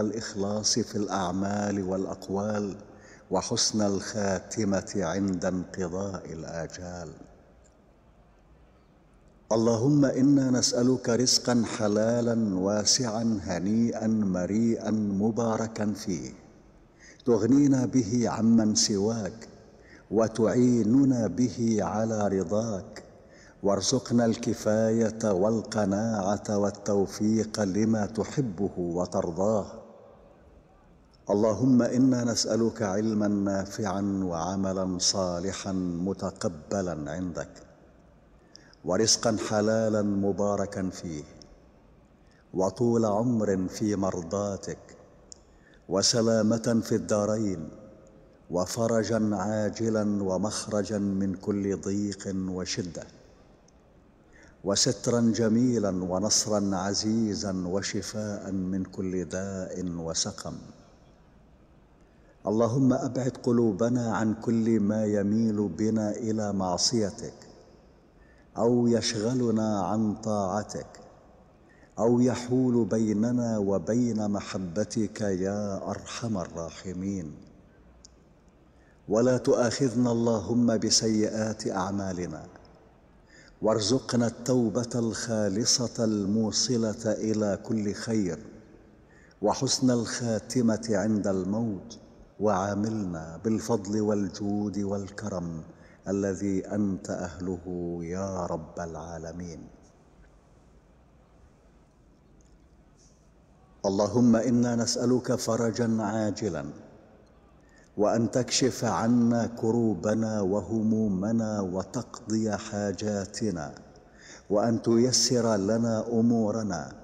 الإخلاص في الأعمال والأقوال وحسن الخاتمة عند انقضاء الآجال. اللهم إنا نسألك رزقا حلالا واسعا هنيئا مريئا مباركا فيه. تغنينا به عمن سواك وتعيننا به على رضاك. وارزقنا الكفاية والقناعة والتوفيق لما تحبه وترضاه. اللهم إنا نسألك علما نافعا وعملا صالحا متقبلا عندك ورزقا حلالا مباركا فيه وطول عمر في مرضاتك وسلامة في الدارين وفرجا عاجلا ومخرجا من كل ضيق وشدة وسترا جميلا ونصرا عزيزا وشفاء من كل داء وسقم. اللهم أبعد قلوبنا عن كل ما يميل بنا إلى معصيتك أو يشغلنا عن طاعتك أو يحول بيننا وبين محبتك يا أرحم الراحمين. ولا تؤاخذنا اللهم بسيئات أعمالنا وارزقنا التوبة الخالصة الموصلة إلى كل خير وحسن الخاتمة عند الموت. وعاملنا بالفضل والجود والكرم الذي أنت أهله يا رب العالمين. اللهم إنا نسألك فرجا عاجلا وأن تكشف عنا كروبنا وهمومنا وتقضي حاجاتنا وأن تيسر لنا أمورنا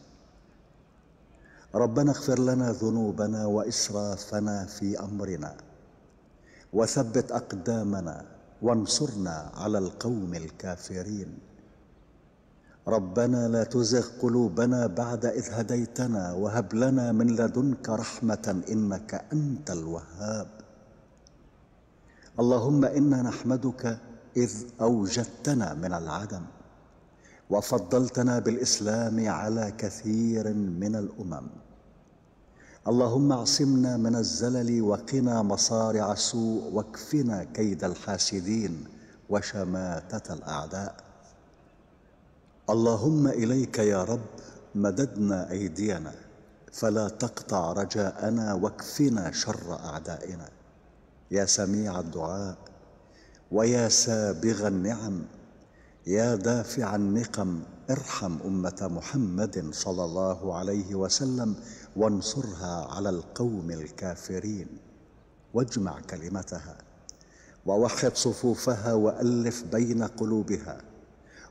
ربنا اغفر لنا ذنوبنا وإسرافنا في أمرنا وثبت أقدامنا وانصرنا على القوم الكافرين. ربنا لا تزغ قلوبنا بعد إذ هديتنا وهب لنا من لدنك رحمة إنك أنت الوهاب. اللهم إنا نحمدك إذ أوجدتنا من العدم. وفضلتنا بالإسلام على كثير من الأمم. اللهم اعصمنا من الزلل وقنا مصارع السوء واكفنا كيد الحاسدين وشماتة الأعداء. اللهم إليك يا رب مددنا أيدينا فلا تقطع رجاءنا واكفنا شر أعدائنا. يا سميع الدعاء ويا سابغ النعم يا دافع النقم ارحم أمة محمد صلى الله عليه وسلم وانصرها على القوم الكافرين. واجمع كلمتها ووحد صفوفها وألف بين قلوبها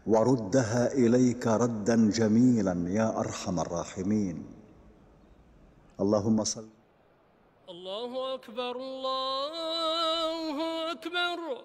وردها إليك ردا جميلا يا أرحم الراحمين. اللهم صل الله أكبر الله أكبر.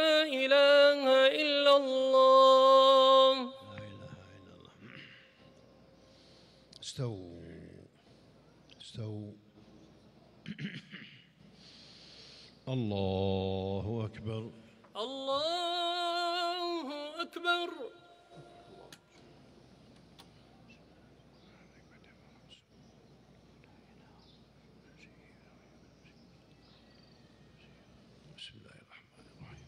إله إلا الله. لا إله إلا الله استووا. استووا. الله أكبر الله أكبر بسم الله الرحمن الرحيم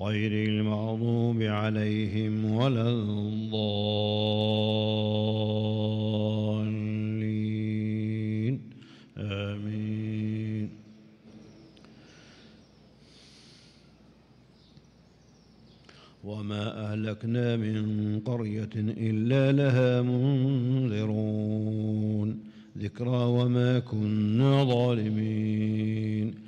غير المغضوب عليهم ولا الضالين. آمين. وما أهلكنا من قرية إلا لها منذرون. ذكرى وما كنا ظالمين.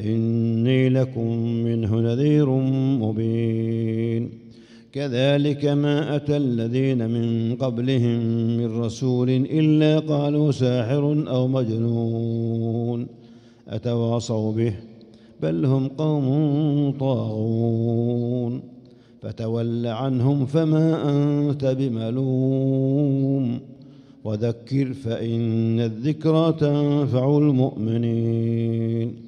إني لكم منه نذير مبين. كذلك ما أتى الذين من قبلهم من رسول إلا قالوا ساحر أو مجنون. أتواصوا به؟ بل هم قوم طاغون. فتول عنهم فما أنت بملوم. وذكر فإن الذكرى تنفع المؤمنين.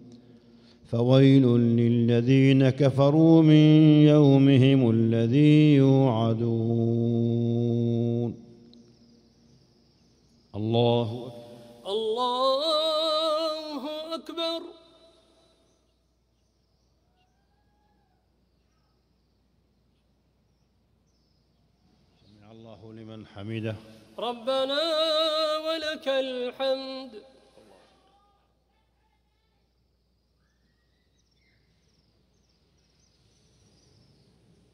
فويل للذين كفروا من يومهم الذي يوعدون. الله الله أكبر. سمع الله لمن حمده. ربنا ولك الحمد.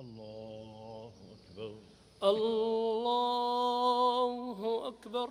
الله أكبر. الله أكبر.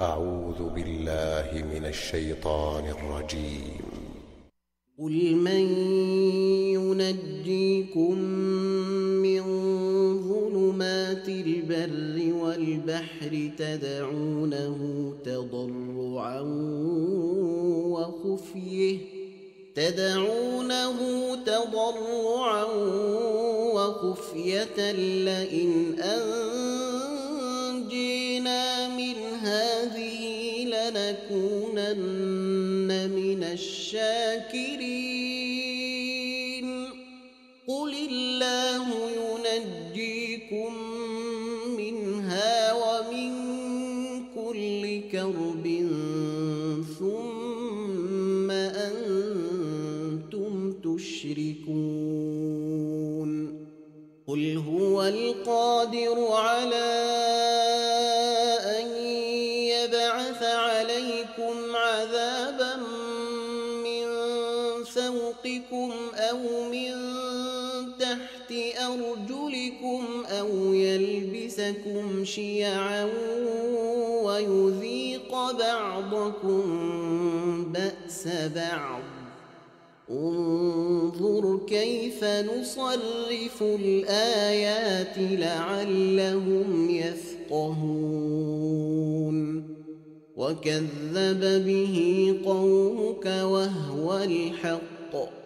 أعوذ بالله من الشيطان الرجيم. قل من ينجيكم من ظلمات البر والبحر تدعونه تضرعا وخفيه تدعونه تضرعا وخفية لئن أنجينا لنكونن من الشاكرين قل الله ينجيكم منها ومن كل كرب ثم أنتم تشركون قل هو القادر على يلبسكم شيعا ويذيق بعضكم بأس بعض. انظر كيف نصرف الآيات لعلهم يفقهون. وكذب به قومك وهو الحق.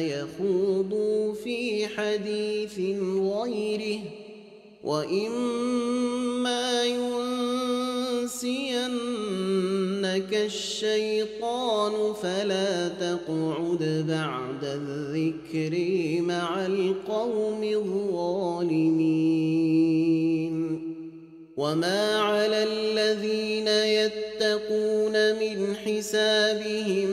يخوضوا في حديث غيره وإما ينسينك الشيطان فلا تقعد بعد الذكر مع القوم الظالمين وما على الذين يتقون من حسابهم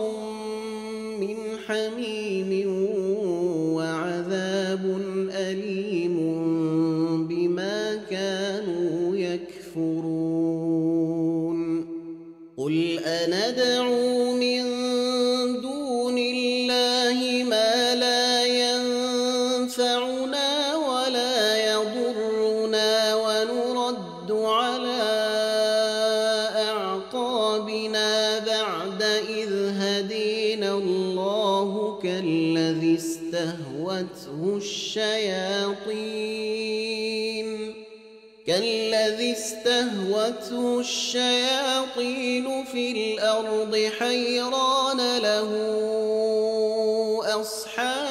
بعد إذ هدينا الله كالذي استهوته الشياطين. كالذي استهوته الشياطين في الأرض حيران له أصحاب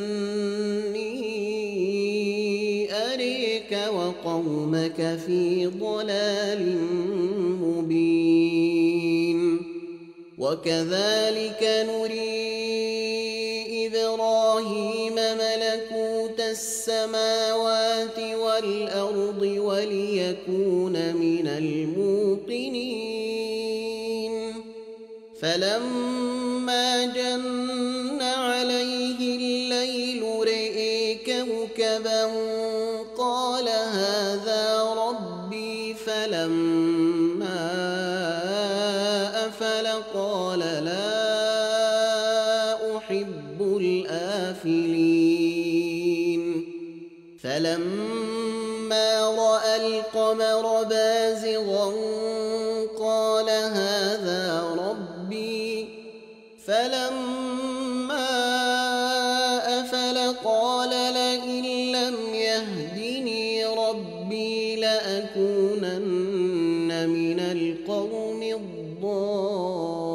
وقومك في ضلال مبين. وكذلك نري إبراهيم ملكوت السماوات والأرض وليكون من الموقنين. فلما الضالين.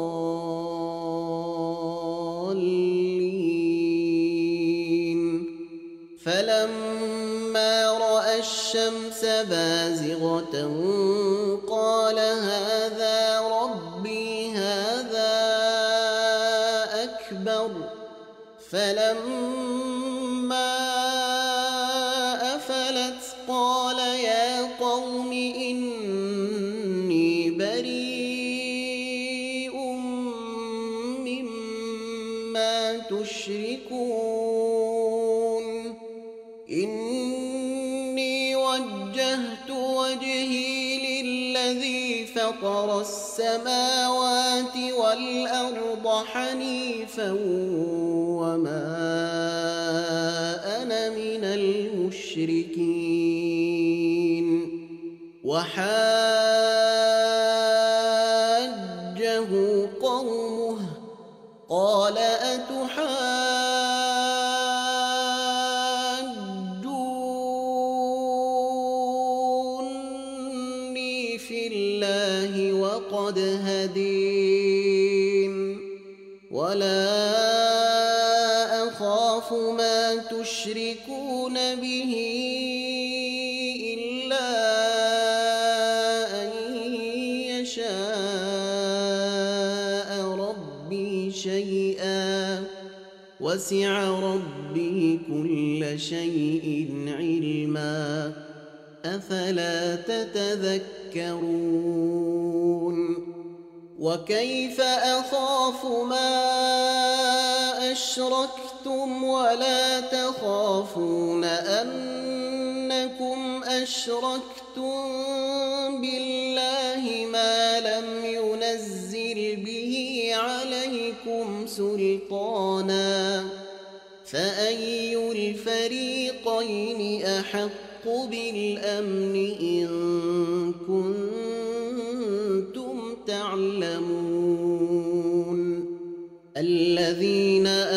فلما رأى الشمس بازغة السماوات والأرض حنيفا وما أنا من المشركين. وحاجه وسع ربي كل شيء علما أفلا تتذكرون وكيف أخاف ما أشركتم ولا تخافون أنكم أشركتم بالله ما لم ينزل عليكم سلطانا فأي الفريقين أحق بالأمن إن كنتم تعلمون الذين آمنوا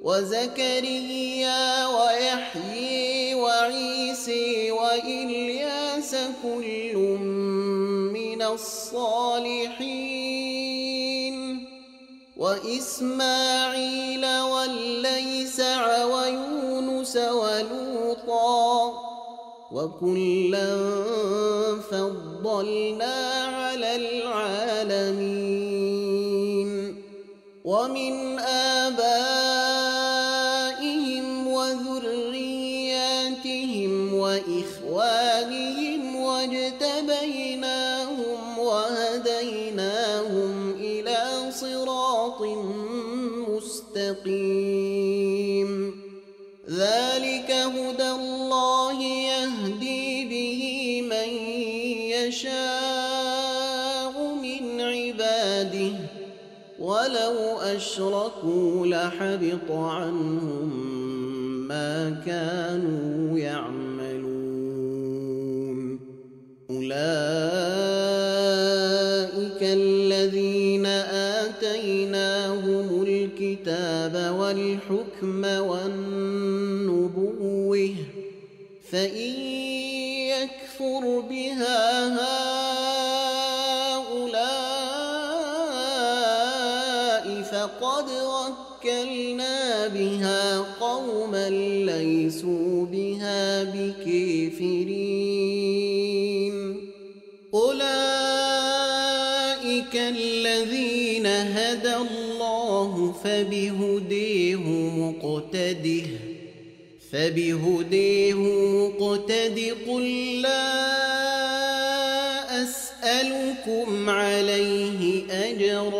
وزكريا ويحيي وعيسى وإلياس كل من الصالحين وإسماعيل والليسع ويونس ولوطا وكلا فضلنا على العالمين ومن أشركوا لحبط عنهم ما كانوا يعملون. أولئك الذين آتيناهم الكتاب والحكم بها قوما ليسوا بها بكافرين أولئك الذين هدى الله فبهديه مقتده فبهديه مقتد قل لا أسألكم عليه أجرا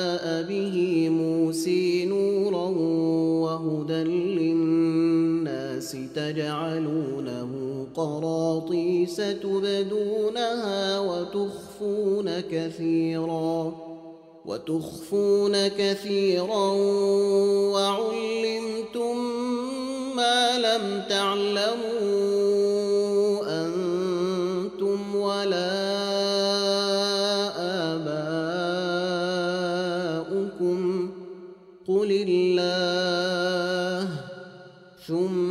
تجعلونه قراطيس تبدونها وتخفون كثيرا وتخفون كثيرا وعلمتم ما لم تعلموا أنتم ولا آباؤكم. قل الله ثم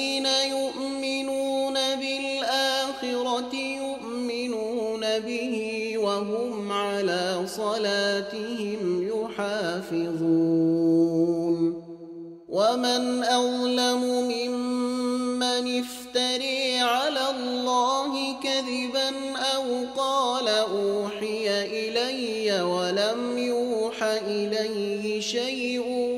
يحافظون ومن أظلم ممن افتري على الله كذبا أو قال أوحي إلي ولم يوح إليه شيء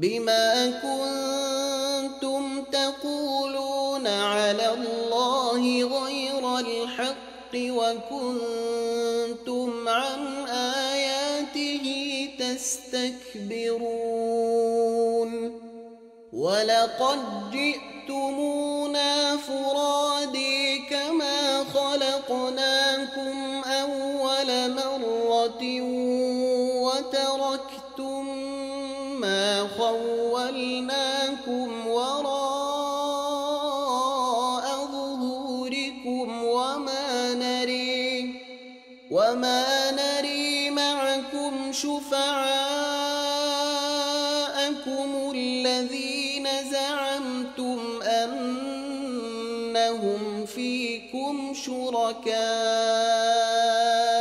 بما كنتم تقولون على الله غير الحق وكنتم عن آياته تستكبرون ولقد جئتمونا فرادي كما خلقناكم شركاء